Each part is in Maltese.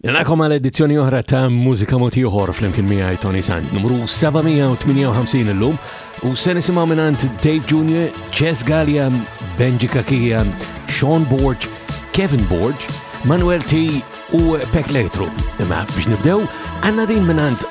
Nilqakom għal edizzjoni oħra ta' Mużika Mod Ieħor flimkien miegħi Tony Sant, numru 758 illum u se nisimgħu mingħand Dave Jr., Chess Gallia, Benji Kakija, Sean Borg, Kevin Borg, Manuel T u Pek Letru. Imma biex nibdew għandna din mingħand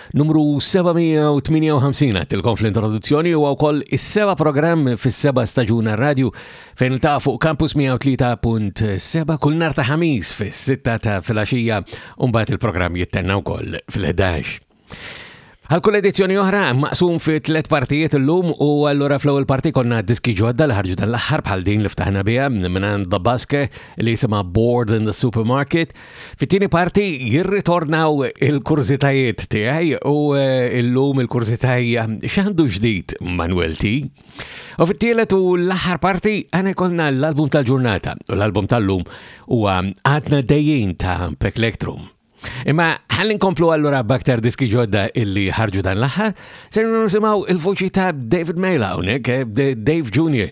Numru 758 għattilkom fl-introduzzjoni u wkoll is-seba programm fis-seba staġuna radju fejn ta' fuq Campus 103.7 kull nar ta' ħamis fis-sitta ta' filgħaxija u mbagħad il-programm jittenna wkoll fil-11. Għal kull edizzjoni oħra maqsum fi tliet partijiet illum u allura fl-ewwel parti konna diski ġodda li ħarġu dan l-aħħar bħal din li ftaħna biha minn The Baske li jisimha Board in the Supermarket Fit-tieni parti jirritornaw il-kurżitajiet tiegħi u eh, illum il-kurżità hija x'għandu ġdid Manuel T. U fit-tielet u l-aħħar parti għana jkollna l-album tal-ġurnata u l-album tal-lum huwa għadna dejjin ta' Pek Lektrum. Imma ħalli nkomplu allura baktar diski ġodda illi ħarġu dan l-aħħar, se nisimgħu il-vuċi ta' David Mela hawnhekk, eh, Dave Jr.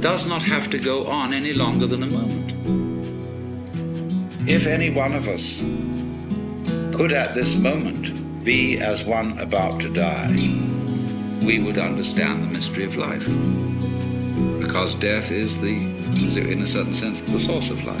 does not have to go on any longer than a moment. If any one of us could at this moment be as one about to die, we would understand the mystery of life. Because death is the, in a certain sense, the source of life.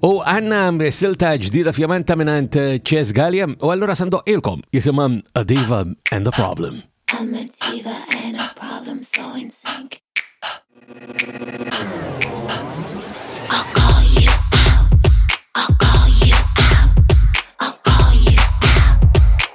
U għanna silta ġdida fjament ta' minant eh, Ches Gallia, u għallura sandu ilkom jisima A Diva and the Problem. I'm a diva and a problem so in sync.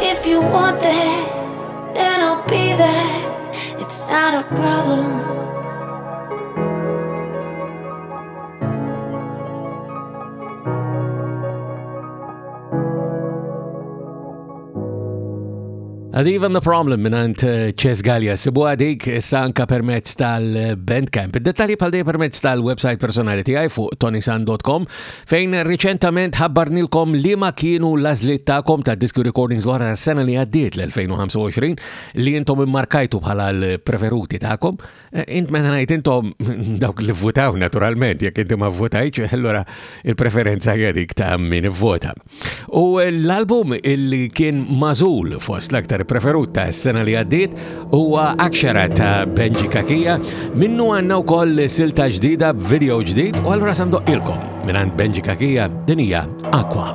If you want that, then I'll be there. It's not a problem. I've even the problem minant eh, Ches Gallia sibu għadik issa anka permezz tal-Bandcamp. Dettali pal dej permezz tal-website personali tijaj fuq tonisand.com fejn riċentament ħabbarnilkom liema kienu l-għażliet tagħkom ta' diski recordings l-oħra tas-sena li għaddiet l-2025 li intom immarkajtu bħala l-preferuti tagħkom. Eh, int meta ngħid intom dawk li vvutaw naturalment jekk inti ma vvotajtx, allura il-preferenza hija dik ta' min ivvota. U l-album li kien mażul fost l-aktar preferut ta' s-sena li għaddiet huwa Akxara ta' Benji Kakija minnu għandna wkoll silta ġdida b'video ġdid u allura sandoqqilkom mingħand Benji Kakija din hija Aqua.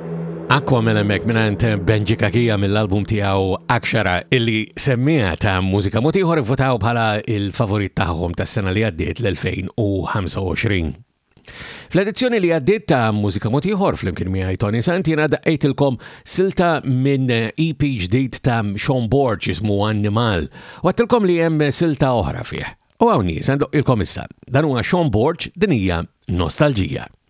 Aqua mela mek minant Benji Kakija mill-album tiegħu Akxara illi semmija ta' mużika mod ieħor votaw bħala il-favorit tagħhom tas-sena li għaddiet l-2025. Fl-edizzjoni li għaddiet ta' mużika mod ieħor flimkien miegħi Tony Santina daqqejtilkom silta minn EP ġdid ta' Sean Borg ismu Annimal. Wattilkom li hemm silta oħra fih. U hawn nies għandu ilkom issa. Dan huwa Sean Borg din hija nostalġija.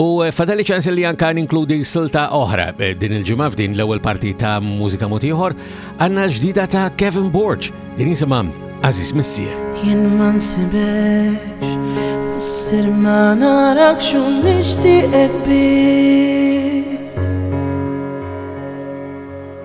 U eh, fadali ċans li anka ninkludi silta oħra eh, din il-ġimgħa f'din l-ewwel parti ta' mużika motiħor għandna ġdida ta' Kevin Borg din jisimha Aziz Missier. Jien ma nsibek sir ma narak xu nixtieqek bi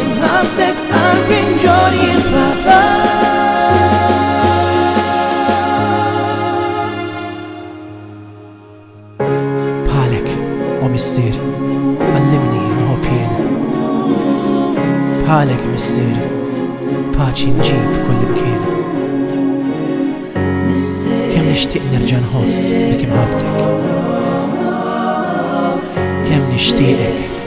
Imħabtek qalbi nġor jibqa' missier, għallimni nħobb jien. Bħalek missier, paċi nġib kull imkien. Kemm nixtieq nerġa' nħoss dik imħabtek. Kemm nixtieqek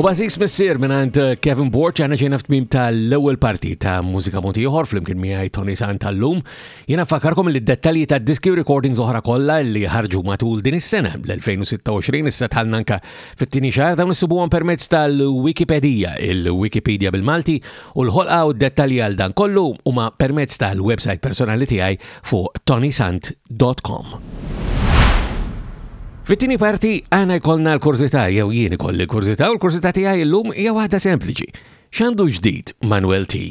U bażis missier mingħand eh, Kevin Borch għandna ġejna f'tmim tal-ewwel parti ta' mużika moti ieħor flimkien miegħi Tony Sant tal-lum. Jiena fakarkom li d-dettalji ta' diski u recordings oħra kollha li ħarġu matul din is-sena l-2026 issa tħallna anke fit-tieni xahar dawn issibuhom permezz tal-Wikipedija, il-Wikipedia bil-Malti u l-ħolqa u d-dettalji għal dan kollu huma permezz tal-website personali tiegħi fuq tonysant dot com. Fit-tieni parti għana jkollna l-kurzita jew jien ikolli l-kurzita u l-kurzita tiegħi llum hija waħda sempliċi. X'għandu ġdid Manuel T?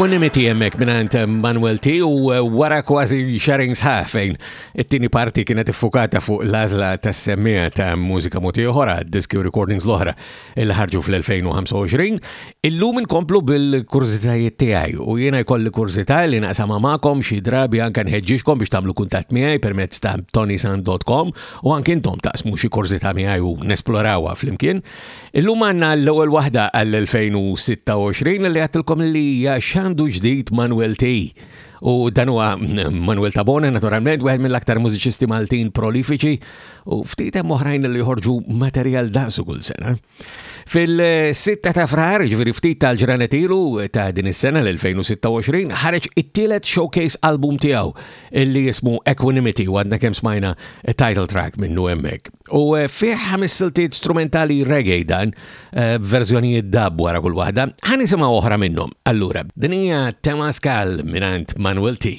Equanimity jemmek minant eh, Manuel T u eh, wara kważi sharing sħafejn it-tini parti kienet iffukata fuq lazla tas semmija ta' mużika moti oħra, diski u recordings l-oħra li ħarġu fl-2025. Illum inkomplu bil-kurżitajiet tiegħi u jiena jkolli kurżità li naqsam magħkom xi drabi anke nħeġġixkom biex tagħmlu kuntatt miegħi permezz ta' tonisan.com u anke intom taqsmu xi kurżità miegħi u nesplorawha flimkien. Illum għandna l-ewwel waħda għall-2026 li għattilkom li hija xandu ġdid Manuel T. U dan huwa Manuel Tabone naturalment wieħed mill-aktar mużiċisti Maltin prolifiċi u ftit hemm oħrajn li joħorġu materjal daqsu kull sena. Fil-6 ta' frar, ġviri ftit tal-ġranet ilu ta' din is-sena l-2026, ħareġ it-tielet showcase album tiegħu illi jismu Equanimity u għadna kemm smajna title track minnu hemmhekk. U eh, fih ħames siltiet strumentali reggae dan Eh, verżjonijiet dab wara kull waħda, ħa nisimgħu oħra minnhom. Allura, din hija Tema Skal mingħand Manuel T.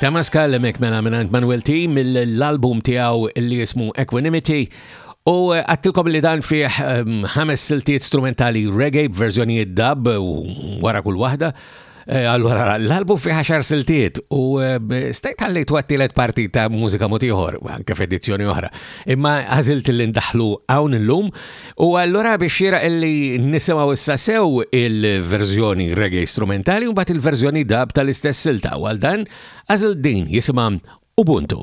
Tamas Kallemek mela minnant Manuel T mill-album tijaw li jismu Equanimity U eh, għattilkom li dan fih ehm, ħames siltiet strumentali reggae b'verżjonijiet dub wara kull waħda. Eh, allora, l-albu fi ħaxar siltiet u eh, stajt għalli twattilet parti ta' mużika motiħor, anke f'edizzjoni oħra. Imma għazilt l-indaħlu għawn l-lum U allura biex xira illi nisimaw issa sew il-verżjoni reggae strumentali u mbagħad il-verżjoni dab tal-istess silta u għal dan għażil din jisimha Ubuntu.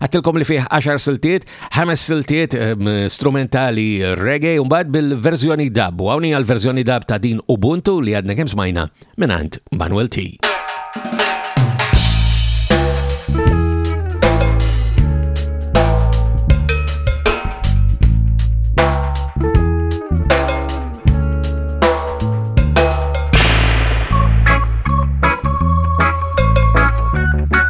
Għattilkom li fih 10 siltiet, 5 siltiet ehm, strumentali reggae, un bad bil-verżjoni dab, u għawni għal-verżjoni dab ta' din Ubuntu li għadna kemm smajna minant Manuel T.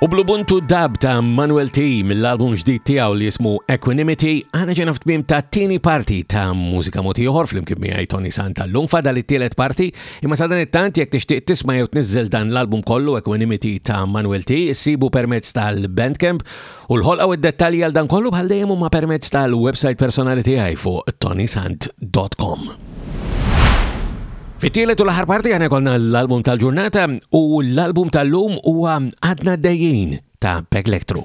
U bl-ubuntu dab ta' Manuel T mill-album ġdid tiegħu li jismu Equanimity, għana ġena f'tmim ta' tieni parti ta' mużika moti oħor fl-imkien miegħi Tony Santa llum fada li tielet parti, imma sadan it-tant jekk tixtieq tisma' jew tniżżel dan l-album kollu Equanimity ta' Manuel T, issibu permezz tal-Bandcamp U l-ħolqa u d-dettalji għal dan kollu bħal dejjem huma permezz tal-website personali tiegħi fuq tonisant.com. Fit-tielet u l-aħħar parti għana konna l-album tal-ġurnata u l-album tal-lum huwa Għadna Dejjin ta' Peklektru.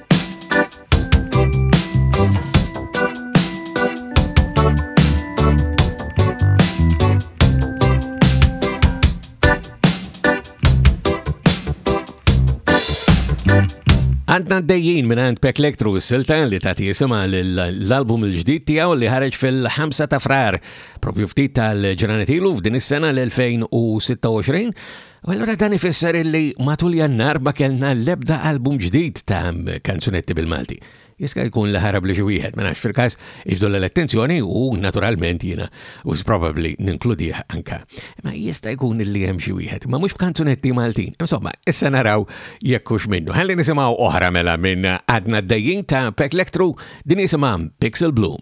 Għadna d-dejjin minn għand Pek Lektru s-silta li ta' jisima l-album l-ġdid tijaw li ħareġ fil-5 ta' frar, propju ftit tal-ġranetilu f'din is-sena l-2026. U allura dan ifisser illi matul jannar ma kellna l-ebda album ġdid ta' kanzunetti bil-Malti. Jiska jkun li ħarab li xi wieħed, ma nafx fil-każ iġdolla l-attenzjoni u naturalment jiena u probably ninkludih anka. Ma jista' jkun illi hemm xi wieħed, ma mhux b'kanzunetti Maltin. Insomma, issa naraw jekk hux minnu. Ħalli nisimgħu oħra mela minn għadna d-dajjin ta' Pek Lektru din jisimha Pixel Bloom.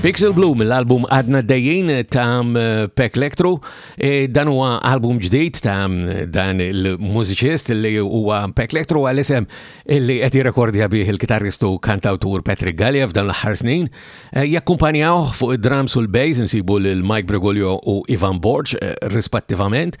Pixel Blue mill-album Adna Dejjin ta' Pek Lektru. E, dan huwa album ġdid ta' dan il-mużiċist li huwa Pek Lektru għal isem li qed jirrekordja bih il-kitarristu kantawtur Patrick Gallia f'dan l-aħħar snin. E, Jakkumpanjaw fuq id-drums u l-bass insibu lil Mike Bregolio u Ivan Borg e, rispettivament.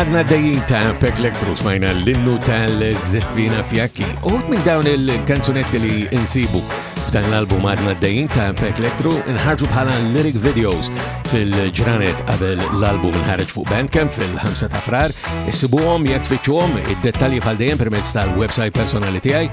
għadna dejjin ta' Pek Lektru smajna l-innu tal-Zeffina Fjakki. Uħut minn dawn il-kanzunetti li insibu f'dan l-album għadna dejjin ta' Pek Lektru nħarġu bħala lyric videos fil-ġranet qabel l-album nħarġ fuq Bandcamp fil-5 ta' frar. Issibuhom jekk tfittxuhom id-dettalji bħal dejjem permezz tal-website personali tiegħi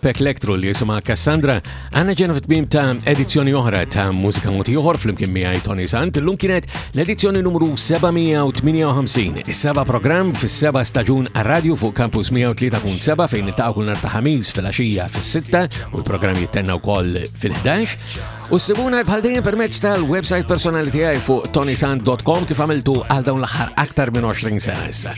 Pek Lektru li jisimha Cassandra għandna ġena fit-tmiem ta' edizzjoni oħra ta' Mużika Moti Oħor flimkien miegħi Tony Sant. Illum kienet l-edizzjoni numru 758. Is-seba' programm fis-seba' staġun għar-radju fuq Campus 103.7 fejn niltaqgħu kull nhar ta' ħamis fil-għaxija fis-sitta u l-programm jittenna wkoll fil-11. U s-sibuna bħal dejjem permezz tal-website personali tiegħi fuq tonysant.com kif għamiltu għal dawn l-aħħar aktar minn 20 sena issa.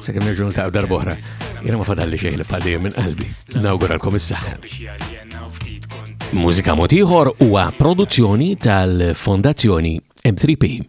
Sekem nerġu niltaqgħu darba oħra. Jiena ma fadalli xejn li fadli minn qalbi. Nawguralkom is-saħħa. Mużika motiħor huwa produzzjoni tal-Fondazzjoni M3P.